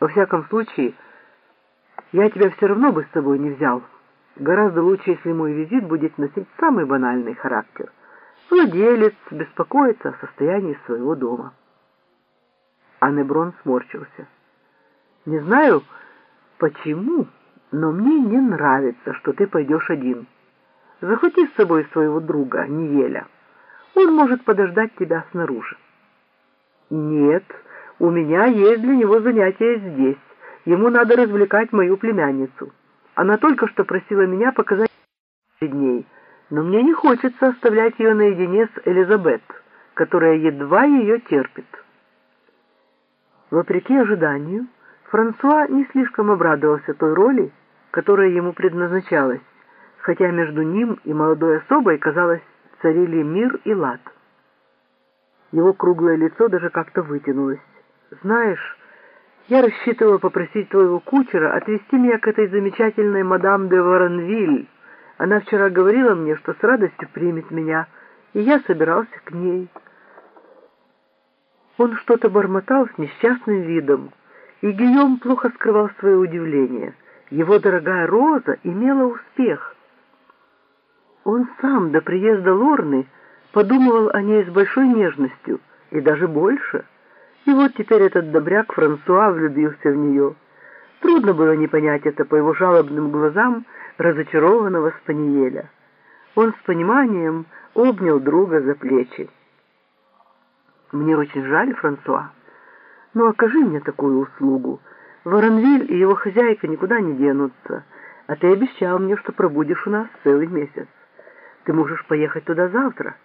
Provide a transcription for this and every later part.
Во всяком случае, я тебя все равно бы с собой не взял. Гораздо лучше, если мой визит будет носить самый банальный характер. Владелец беспокоится о состоянии своего дома. Аннеброн сморщился. Не знаю, почему, но мне не нравится, что ты пойдешь один. Захвати с собой своего друга, Невеля. Он может подождать тебя снаружи. Нет, у меня есть для него занятия здесь. Ему надо развлекать мою племянницу. Она только что просила меня показать перед ней, но мне не хочется оставлять ее наедине с Элизабет, которая едва ее терпит. Вопреки ожиданию, Франсуа не слишком обрадовался той роли, которая ему предназначалась, хотя между ним и молодой особой, казалось, царили мир и лад. Его круглое лицо даже как-то вытянулось. «Знаешь, я рассчитывала попросить твоего кучера отвезти меня к этой замечательной мадам де Воронвиль. Она вчера говорила мне, что с радостью примет меня, и я собирался к ней». Он что-то бормотал с несчастным видом, и Гийом плохо скрывал свое удивление. Его дорогая Роза имела успех. Он сам до приезда Лорны подумывал о ней с большой нежностью, и даже больше. И вот теперь этот добряк Франсуа влюбился в нее. Трудно было не понять это по его жалобным глазам разочарованного Спаниеля. Он с пониманием обнял друга за плечи. Мне очень жаль, Франсуа. Но окажи мне такую услугу. Воронвиль и его хозяйка никуда не денутся, а ты обещал мне, что пробудешь у нас целый месяц. Ты можешь поехать туда завтра.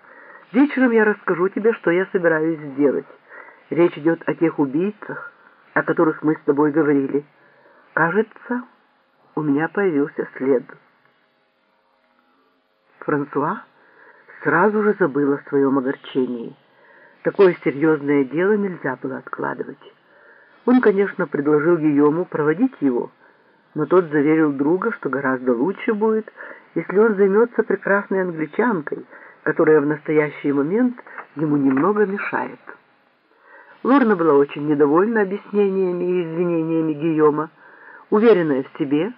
Вечером я расскажу тебе, что я собираюсь сделать. Речь идет о тех убийцах, о которых мы с тобой говорили. Кажется, у меня появился след. Франсуа сразу же забыл о своем огорчении. Такое серьезное дело нельзя было откладывать. Он, конечно, предложил Гийому проводить его, но тот заверил друга, что гораздо лучше будет, если он займется прекрасной англичанкой, которая в настоящий момент ему немного мешает. Лорна была очень недовольна объяснениями и извинениями Гийома, уверенная в себе,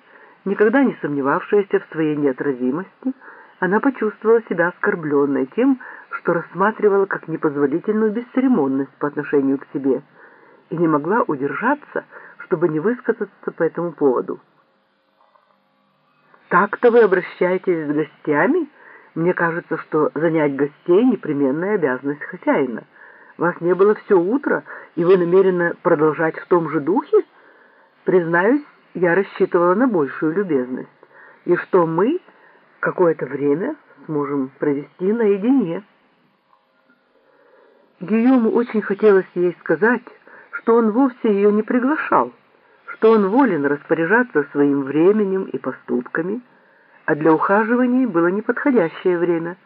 никогда не сомневавшаяся в своей неотразимости, она почувствовала себя оскорбленной тем, что рассматривала как непозволительную бесцеремонность по отношению к себе и не могла удержаться, чтобы не высказаться по этому поводу. «Так-то вы обращаетесь с гостями? Мне кажется, что занять гостей — непременная обязанность хозяина. Вас не было все утро, и вы намерены продолжать в том же духе? Признаюсь, я рассчитывала на большую любезность, и что мы какое-то время сможем провести наедине. Гийому очень хотелось ей сказать, что он вовсе ее не приглашал, что он волен распоряжаться своим временем и поступками, а для ухаживаний было неподходящее время,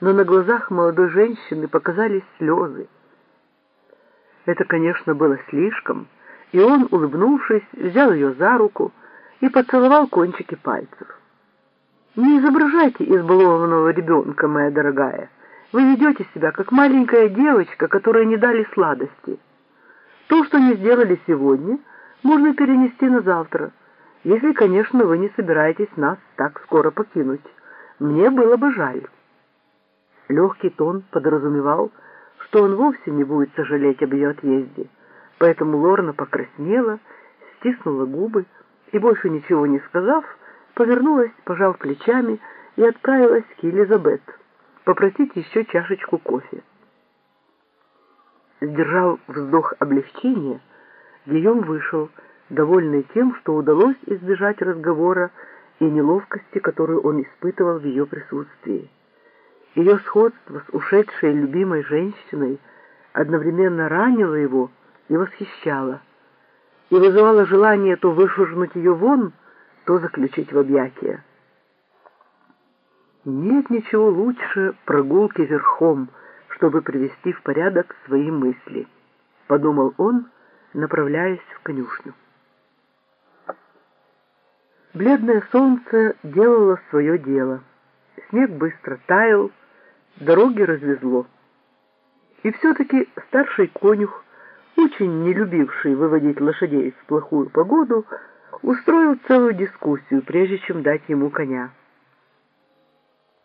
но на глазах молодой женщины показались слезы. Это, конечно, было слишком, и он, улыбнувшись, взял ее за руку и поцеловал кончики пальцев. Не изображайте избалованного ребенка, моя дорогая. Вы ведете себя, как маленькая девочка, которой не дали сладости. То, что не сделали сегодня, можно перенести на завтра, если, конечно, вы не собираетесь нас так скоро покинуть. Мне было бы жаль. Легкий тон подразумевал, что он вовсе не будет сожалеть об ее отъезде, поэтому Лорна покраснела, стиснула губы и, больше ничего не сказав, повернулась, пожав плечами и отправилась к Елизабет попросить еще чашечку кофе. Сдержав вздох облегчения, Гийом вышел, довольный тем, что удалось избежать разговора и неловкости, которую он испытывал в ее присутствии. Ее сходство с ушедшей любимой женщиной одновременно ранило его и восхищало, и вызывало желание то вышвырнуть ее вон, то заключить в объятия. Нет ничего лучше прогулки верхом, чтобы привести в порядок свои мысли, подумал он, направляясь в конюшню. Бледное солнце делало свое дело. Снег быстро таял, дороги развезло. И все-таки старший конюх очень не любивший выводить лошадей в плохую погоду, устроил целую дискуссию, прежде чем дать ему коня.